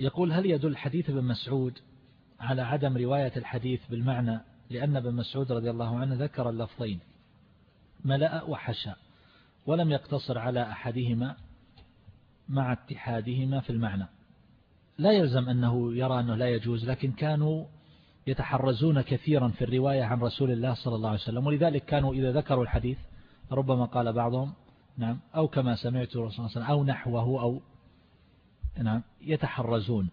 يقول هل يدل حديث ابن مسعود على عدم رواية الحديث بالمعنى لأن ابن مسعود رضي الله عنه ذكر اللفظين ملأ وحشى ولم يقتصر على أحدهما مع اتحادهما في المعنى. لا يلزم أنه يرى أنه لا يجوز لكن كانوا يتحرزون كثيرا في الرواية عن رسول الله صلى الله عليه وسلم ولذلك كانوا إذا ذكروا الحديث ربما قال بعضهم نعم أو كما سمعت رسول الله عليه وسلم أو نحوه أو نعم يتحرزون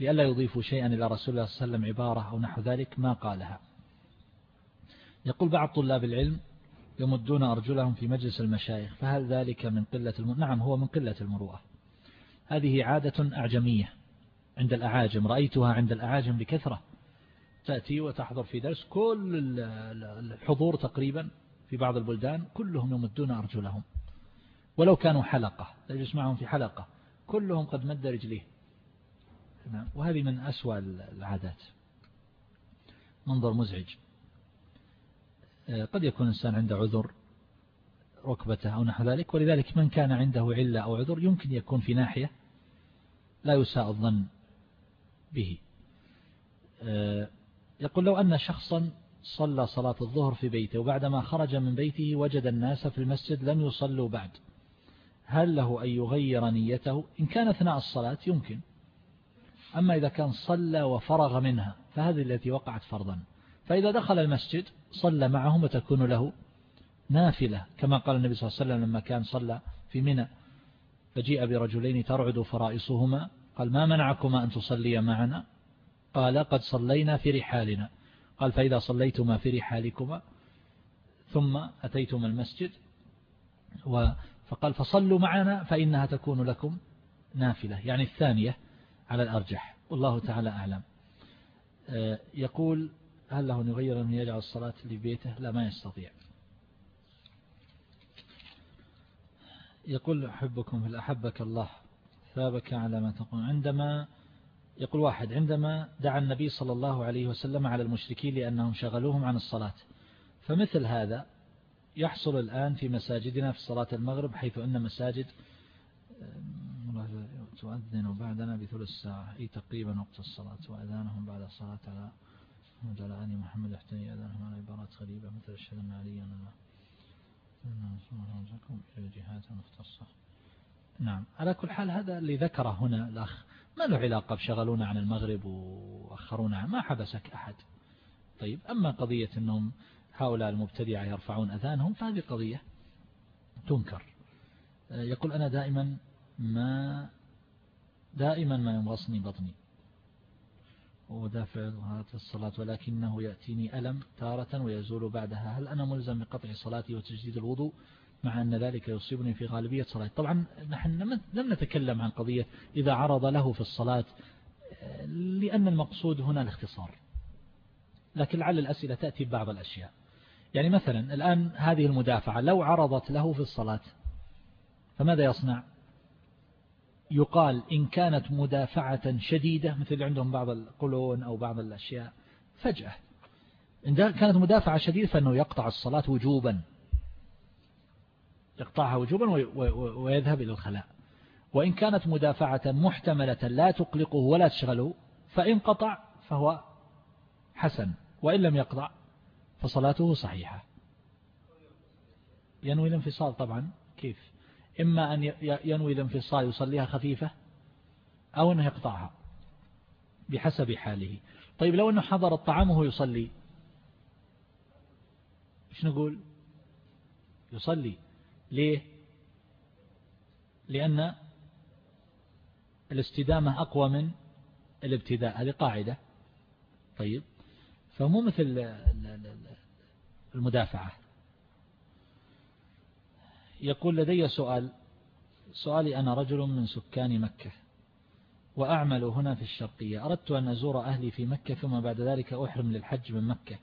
لئلا يضيفوا شيئا إلى رسول الله صلى الله عليه وسلم عبارة أو نحو ذلك ما قالها. يقول بعض طلاب العلم يمدون أرجلهم في مجلس المشايخ فهل ذلك من قلة المروءة نعم هو من قلة المروءة. هذه عادة أعجمية عند الأعاجم رأيتها عند الأعاجم بكثرة. تأتي وتحضر في درس كل الحضور تقريبا في بعض البلدان كلهم يمدون أرجلهم. ولو كانوا حلقة تجلس معهم في حلقة. كلهم قد مد رجليه. وهذه من أسوأ العادات. منظر مزعج. آه، قد يكون الإنسان عنده عذر ركبته أو نحو ذلك ولذلك من كان عنده علة أو عذر يمكن يكون في ناحية لا يساء الظن به. آه، يقول لو أن شخصا صلى صلاة الظهر في بيته وبعدما خرج من بيته وجد الناس في المسجد لم يصلوا بعد. هل له أن يغير نيته؟ إن كان أثناء الصلاة يمكن. أما إذا كان صلى وفرغ منها فهذه التي وقعت فرضا. فإذا دخل المسجد صلى معهم وتكون له نافلة. كما قال النبي صلى الله عليه وسلم لما كان صلى في منى فجيء برجلين ترعد فرائصهما. قال ما منعكما أن تصليا معنا؟ قال قد صلينا في رحالنا. قال فإذا صليتما في رحالكما. ثم أتيتما المسجد فقال فصلوا معنا فإنها تكون لكم نافلة يعني الثانية على الأرجح. والله تعالى أعلم. آه، يقول هل له أن يغير من يجعل الصلاة لبيته؟ لا ما يستطيع. يقول أحبكم في الأحبك الله؟ ثابك على ما تقول. عندما يقول واحد عندما دعا النبي صلى الله عليه وسلم على المشركين لأنهم شغلوهم عن الصلاة فمثل هذا يحصل الآن في مساجدنا في صلاة المغرب حيث أن مساجد تؤذن بعدنا بثلث ساعة أي تقريبا وقت الصلاة وأذانهم بعد الصلاة على آل محمد احتني أذانهم على عبارات غريبة مثل الشهد عليا إلى جهات مختصة نعم. على كل حال هذا اللي ذكره هنا الأخ. ما له علاقة بشغلونا عن المغرب وأخرونا؟ ما حبسك أحد. طيب أما قضية أنهم هؤلاء المبتدعة يرفعون أذانهم فهذه قضية تنكر. يقول أنا دائما ما دائما ما يمغصني بطني. ودافع هذه الصلاة ولكنه يأتيني ألم تارة ويزول بعدها. هل أنا ملزم بقطع صلاتي وتجديد الوضوء مع أن ذلك يصيبني في غالبية صلاة؟ طبعا نحن لم نتكلم عن قضية إذا عرض له في الصلاة لأن المقصود هنا الاختصار. لكن لعل الأسئلة تأتي ببعض الأشياء. يعني مثلا الآن هذه المدافعة لو عرضت له في الصلاة فماذا يصنع؟ يقال إن كانت مدافعة شديدة مثل عندهم بعض القولون أو بعض الأشياء فجأة. إن كانت مدافعة شديدة فإنه يقطع الصلاة وجوبا. يقطعها وجوبا ويذهب إلى الخلاء. وإن كانت مدافعة محتملة لا تقلقه ولا تشغله فإن قطع فهو حسن وإن لم يقطع فصلاته صحيحة. ينوي الانفصال طبعا كيف؟ إما أن ينوي الانفصال يصليها خفيفة أو أنه يقطعها بحسب حاله. طيب لو أنه حضر الطعام وهو يصلي إيش نقول؟ يصلي. ليه؟ لأن الاستدامة أقوى من الابتداء هذه قاعدة. طيب فمو مثل المدافعة. يقول لدي سؤال. سؤالي أنا رجل من سكان مكة وأعمل هنا في الشرقية. أردت أن أزور أهلي في مكة ثم بعد ذلك أحرم للحج من مكة.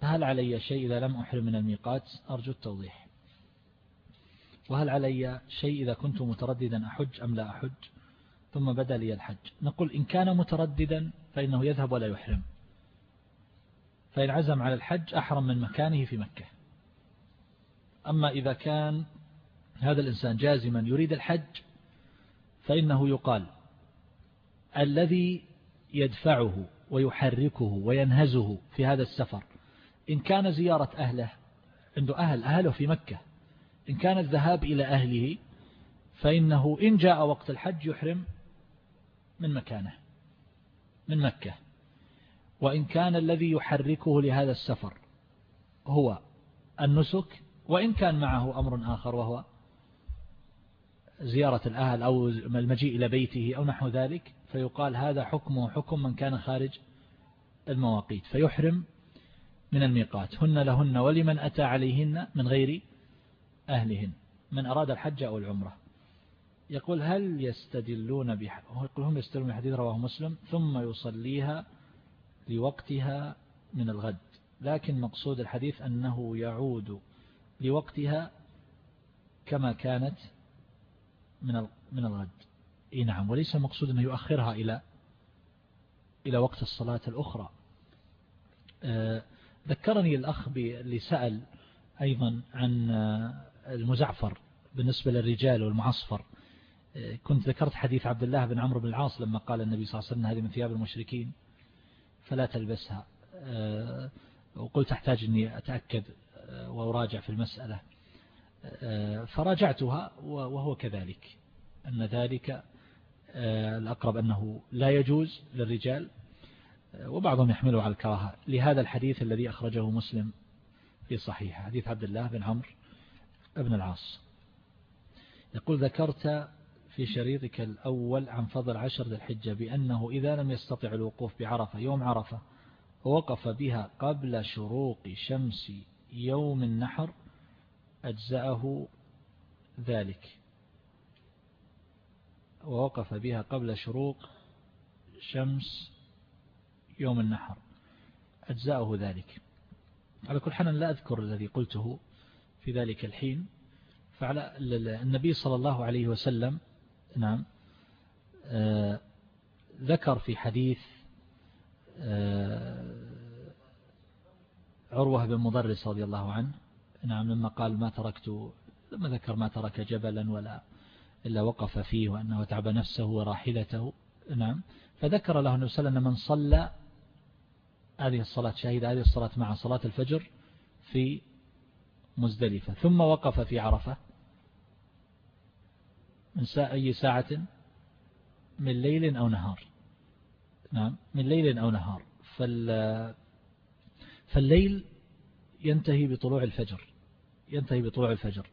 فهل علي شيء إذا لم أحرم من الميقات؟ أرجو التوضيح. وهل علي شيء إذا كنت مترددا أحج أم لا أحج؟ ثم بدا لي الحج. نقول إن كان مترددا فإنه يذهب ولا يحرم. فإن عزم على الحج أحرم من مكانه في مكة. أما إذا كان هذا الإنسان جازما يريد الحج فإنه يقال الذي يدفعه ويحركه وينهزه في هذا السفر إن كان زيارة أهله عنده أهل أهله في مكة إن كان الذهاب إلى أهله فإنه إن جاء وقت الحج يحرم من مكانه من مكة. وإن كان الذي يحركه لهذا السفر هو النسك وإن كان معه أمر آخر وهو زيارة الأهل أو المجيء إلى بيته أو نحو ذلك فيقال هذا حكمه حكم من كان خارج المواقيت فيحرم من الميقات. هن لهن ولمن أتى عليهن من غير أهلهن من أراد الحج أو العمرة. يقول هل يستدلون بح... يقول هم يستدلون بحديث رواه مسلم ثم يصليها لوقتها من الغد. لكن مقصود الحديث أنه يعود لوقتها كما كانت من من الغد. إيه نعم وليس مقصود أنه يؤخرها إلى إلى وقت الصلاة الأخرى. آه، ذكرني الأخ اللي سأل أيضا عن المزعفر بالنسبة للرجال والمعصفر. آه، كنت ذكرت حديث عبد الله بن عمرو بن العاص لما قال النبي صلى الله عليه وسلم هذه من ثياب المشركين. فلا تلبسها. وقلت أحتاج أني أتأكد وأراجع في المسألة. فراجعتها وهو كذلك. أن ذلك الأقرب أنه لا يجوز للرجال. وبعضهم يحمله على الكراهة. لهذا الحديث الذي أخرجه مسلم في صحيح حديث عبد الله بن عمرو بن العاص. يقول ذكرت في شريطك الأول عن فضل عشر ذي الحجة بأنه إذا لم يستطع الوقوف بعرفة يوم عرفة ووقف بها قبل شروق شمس يوم النحر أجزأه ذلك. ووقف بها قبل شروق شمس يوم النحر أجزاؤه ذلك. على كل حال لا أذكر الذي قلته في ذلك الحين. فعلى النبي صلى الله عليه وسلم نعم. آه، ذكر في حديث آه، عروة بن مضرس رضي الله عنه. نعم لما قال ما تركت لما ذكر ما ترك جبلا ولا إلا وقف فيه وأنه تعب نفسه وراحلته. نعم. فذكر له عليه وسلم من صلى هذه الصلاة شهد هذه الصلاة مع صلاة الفجر في مزدلفة ثم وقف في عرفة. من أي ساعة؟ من ليل أو نهار. نعم من ليل أو نهار. فال فالليل ينتهي بطلوع الفجر. ينتهي بطلوع الفجر.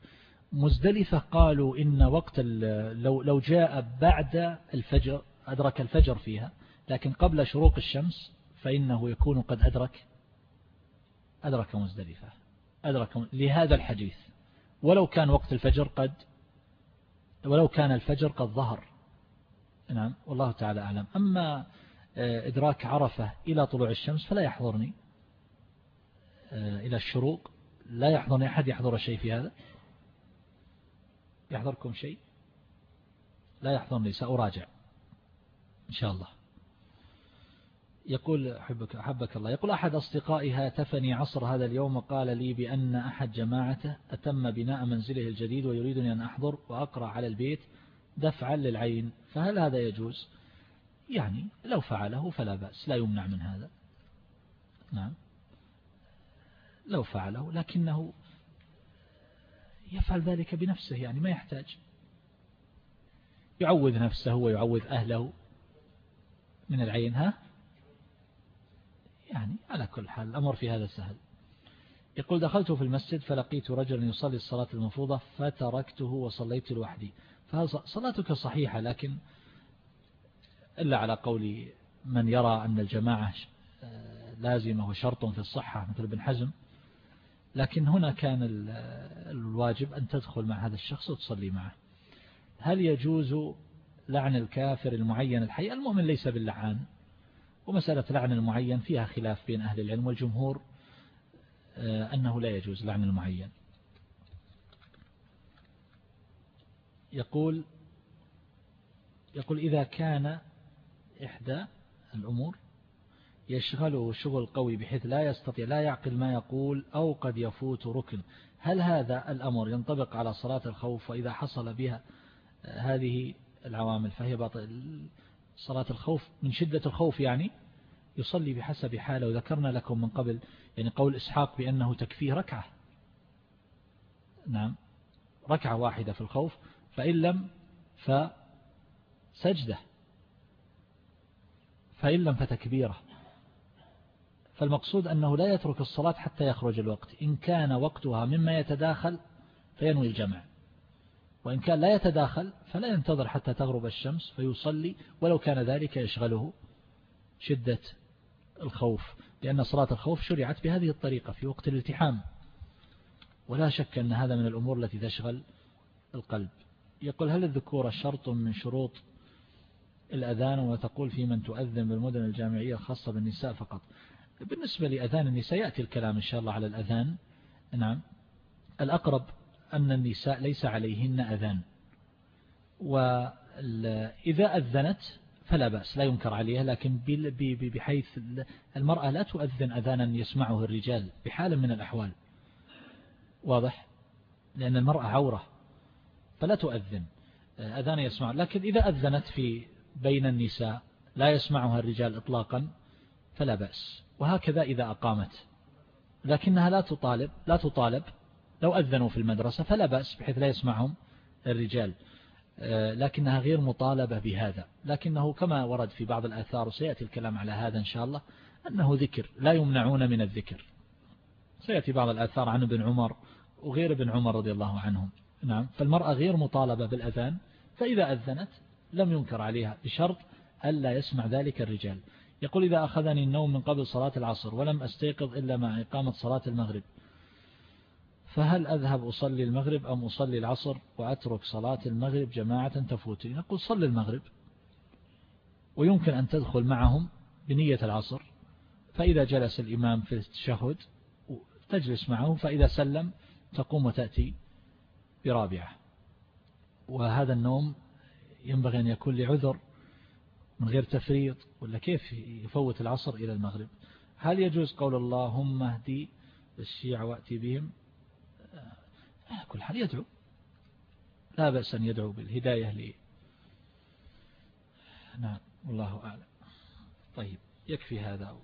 مزدلفة قالوا إن وقت لو لو جاء بعد الفجر أدرك الفجر فيها لكن قبل شروق الشمس فإنه يكون قد أدرك أدرك مزدلفة. أدرك لهذا الحديث. ولو كان وقت الفجر قد ولو كان الفجر قد ظهر. نعم والله تعالى أعلم. أما آه، إدراك عرفة إلى طلوع الشمس فلا يحضرني. آه، إلى الشروق لا يحضرني أحد يحضر شيء في هذا. يحضركم شيء؟ لا يحضرني سأراجع إن شاء الله. يقول أحبك, أحبك الله. يقول أحد أصدقائي هاتفني عصر هذا اليوم وقال لي بأن أحد جماعته أتم بناء منزله الجديد ويريدني أن أحضر وأقرأ على البيت دفعا للعين. فهل هذا يجوز؟ يعني لو فعله فلا بأس لا يمنع من هذا. نعم. لو فعله لكنه يفعل ذلك بنفسه يعني ما يحتاج. يعوذ نفسه ويعوذ أهله من العين ها؟ يعني على كل حال الأمر في هذا سهل يقول دخلت في المسجد فلقيت رجلا يصلي الصلاة المفروضة فتركته وصليت لوحدي. فصلاتك صحيحة لكن إلا على قول من يرى أن الجماعة لازمة وشرط في الصحة مثل ابن حزم لكن هنا كان الواجب أن تدخل مع هذا الشخص وتصلي معه. هل يجوز لعن الكافر المعين الحي؟ المؤمن ليس باللعان. ومسألة لعن المعين فيها خلاف بين أهل العلم والجمهور آه، أنه لا يجوز لعن المعين. يقول يقول إذا كان إحدى الأمور يشغله شغل قوي بحيث لا يستطيع لا يعقل ما يقول أو قد يفوت ركن هل هذا الأمر ينطبق على صلاة الخوف وإذا حصل بها هذه العوامل فهي باطل صلاة الخوف من شدة الخوف يعني يصلي بحسب حاله. وذكرنا لكم من قبل يعني قول إسحاق بأنه تكفيه ركعة. نعم. ركعة واحدة في الخوف فإن لم فسجدة. فإن لم فتكبيرة. فالمقصود أنه لا يترك الصلاة حتى يخرج الوقت. إن كان وقتها مما يتداخل فينوي الجمع. وإن كان لا يتداخل فلا ينتظر حتى تغرب الشمس فيصلي ولو كان ذلك يشغله شدة الخوف لأن صلاة الخوف شرعت بهذه الطريقة في وقت الالتحام. ولا شك أن هذا من الأمور التي تشغل القلب. يقول هل الذكورة شرط من شروط الأذان؟ وتقول في من تؤذن بالمدن الجامعية الخاصة بالنساء فقط. بالنسبة لأذان النساء يأتي الكلام إن شاء الله على الأذان. نعم. الأقرب أن النساء ليس عليهن أذان. وإذا أذنت فلا بأس لا ينكر عليها لكن بحيث المرأة لا تؤذن أذانا يسمعه الرجال بحال من الأحوال. واضح؟ لأن المرأة عورة فلا تؤذن أذان يسمع. لكن إذا أذنت في بين النساء لا يسمعها الرجال إطلاقا فلا بأس. وهكذا إذا أقامت لكنها لا تطالب لا تطالب لو أذنوا في المدرسة فلا بأس بحيث لا يسمعهم الرجال. آه، لكنها غير مطالبة بهذا. لكنه كما ورد في بعض الآثار وسيأتي الكلام على هذا إن شاء الله أنه ذكر لا يمنعون من الذكر. سيأتي بعض الآثار عن ابن عمر وغير ابن عمر رضي الله عنهم. نعم فالمرأة غير مطالبة بالأذان فإذا أذنت لم ينكر عليها بشرط ألا يسمع ذلك الرجال. يقول إذا أخذني النوم من قبل صلاة العصر ولم أستيقظ إلا مع إقامة صلاة المغرب. فهل أذهب أصلي المغرب أم أصلي العصر وأترك صلاة المغرب جماعة تفوتني نقول صل المغرب. ويمكن أن تدخل معهم بنية العصر. فإذا جلس الإمام في التشهد تجلس معه فإذا سلم تقوم وتأتي برابعة. وهذا النوم ينبغي أن يكون لعذر من غير تفريط ولا كيف يفوت العصر إلى المغرب؟ هل يجوز قول اللهم اهدي الشيعة وأتي بهم؟ كل حال يدعو. لا بأس أن يدعو بالهداية لي. نعم والله أعلم. طيب يكفي هذا.